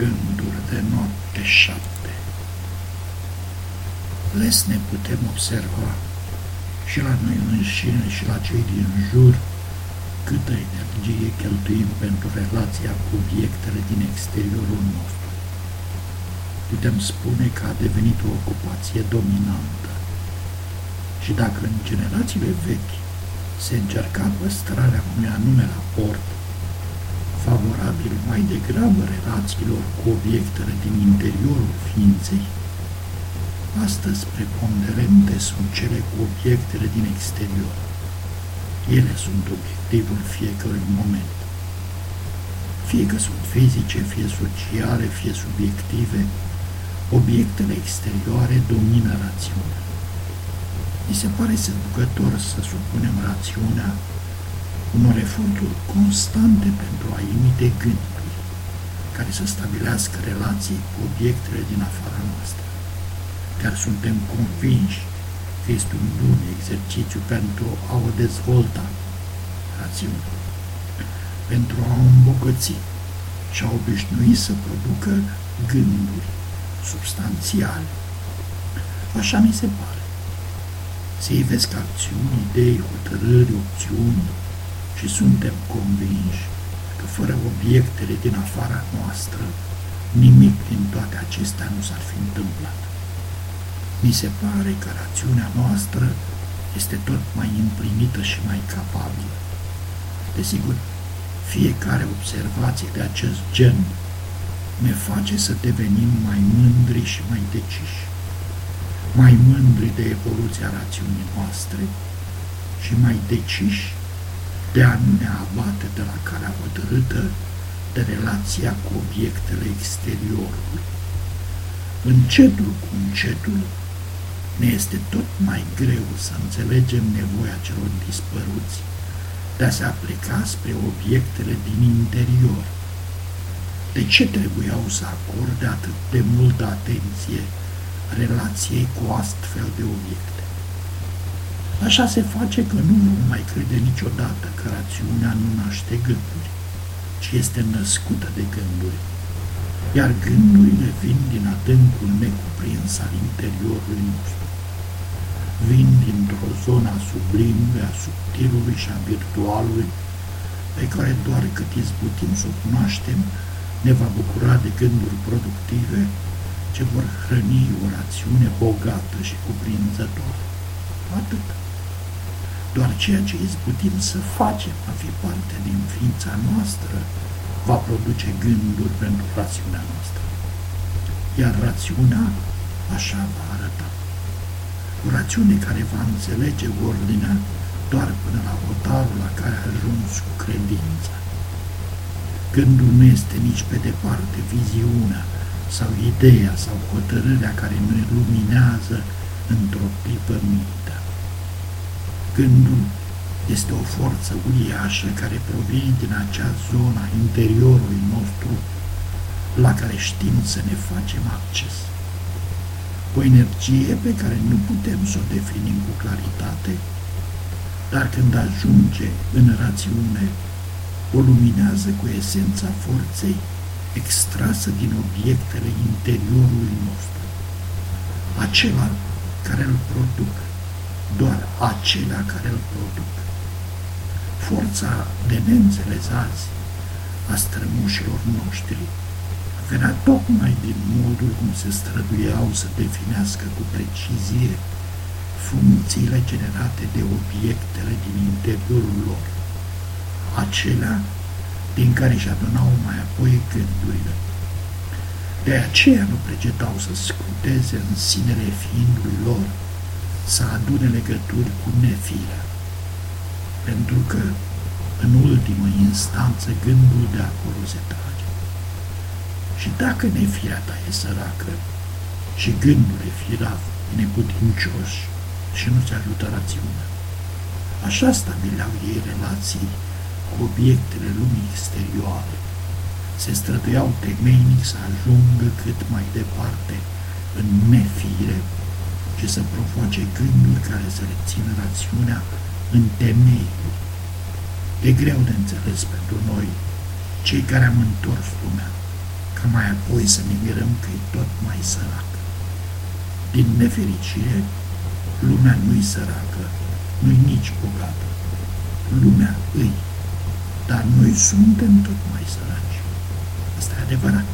Gânduri de noapte șapte Lesne putem observa și la noi înșine și la cei din jur câtă energie cheltuim pentru relația cu obiectele din exteriorul nostru. Putem spune că a devenit o ocupație dominantă. Și dacă în generațiile vechi se încerca păstrarea unui anume raport, favorabil mai degrabă relațiilor cu obiectele din interiorul ființei, astăzi preponderente sunt cele cu obiectele din exterior. Ele sunt obiectivul fiecărui moment. Fie că sunt fizice, fie sociale, fie subiective, obiectele exterioare domină rațiunea. Mi se pare seducător să supunem rațiunea unor eforturi constante pentru a imite gânduri care să stabilească relații cu obiectele din afara noastră. Dar suntem convinși că este un bun exercițiu pentru a o dezvolta rațiunea, pentru a o îmbogăți și a obișnui să producă gânduri substanțiale. Așa mi se pare. Se ivesc acțiuni, idei, hotărâri, opțiuni și suntem convinși că fără obiectele din afara noastră, nimic din toate acestea nu s-ar fi întâmplat. Mi se pare că rațiunea noastră este tot mai imprimită și mai capabilă. Desigur, fiecare observație de acest gen ne face să devenim mai mândri și mai deciși, mai mândri de evoluția rațiunii noastre și mai deciși de a nu ne abate de la calea hotărâtă de relația cu obiectele exteriorului. Încetul cu încetul ne este tot mai greu să înțelegem nevoia celor dispăruți de a se aplica spre obiectele din interior. De ce trebuiau să acorde atât de multă atenție relației cu astfel de obiecte? Așa se face că nu vom mai crede niciodată că rațiunea nu naște gânduri, ci este născută de gânduri, iar gândurile vin din adâncul necuprins al interiorului nostru vin dintr-o zonă a sublimului, a subtilului și a virtualului, pe care doar cât izbutim să o cunoaștem, ne va bucura de gânduri productive ce vor hrăni o rațiune bogată și cuprinzătoare. Atât. Doar ceea ce izbutim să facem a fi parte din ființa noastră va produce gânduri pentru rațiunea noastră. Iar rațiunea așa va arăta o rațiune care va înțelege ordinea doar până la hotarul la care a ajuns cu credința. Gândul nu este nici pe departe viziunea sau ideea sau hotărârea care ne luminează într-o clipă mintea. Gândul este o forță uriașă care provine din acea zonă a interiorului nostru la care știm să ne facem acces o energie pe care nu putem să o definim cu claritate, dar când ajunge în rațiune, o luminează cu esența forței extrasă din obiectele interiorului nostru. Acela care îl produc, doar acelea care îl produc. Forța de neînțeles azi a strămoșilor noștri venea tocmai din modul cum se străduiau să definească cu precizie funcțiile generate de obiectele din interiorul lor, acelea din care își adunau mai apoi gândurile. De aceea nu pregetau să scuteze în sinele fiindului lor, să adune legături cu nefirea, pentru că, în ultimă instanță, gândul de acolo se trage. Și dacă nefirea ta e săracă și gândul e firav, neputincios și nu-ți ajută rațiunea, așa stabileau ei relații cu obiectele lumii exterioare. Se străduiau temeinic să ajungă cât mai departe în nefire și să provoace gânduri care să rețină rațiunea în temeiul. E greu de înțeles pentru noi, cei care am întors lumea, că am mai apoi să ne mirăm că e tot mai sărac. Din nefericire, lumea nu-i săracă, nu-i nici bogată. Lumea îi, dar noi suntem tot mai săraci. Asta e adevărat.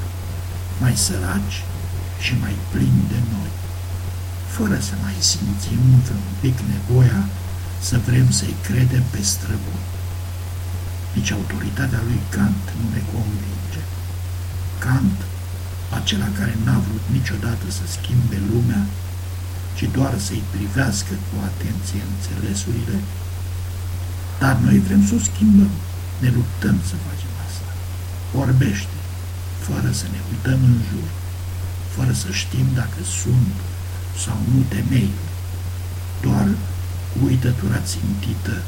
Mai săraci și mai plini de noi, fără să mai simțim un pic nevoia să vrem să-i credem pe străbuni. Nici autoritatea lui Kant nu ne convinge. Kant, acela care n-a vrut niciodată să schimbe lumea, ci doar să-i privească cu atenție înțelesurile, dar noi vrem să o schimbăm, ne luptăm să facem asta. Vorbește, fără să ne uităm în jur, fără să știm dacă sunt sau nu temei, doar cu uitătura țintită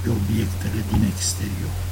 pe obiectele din exterior.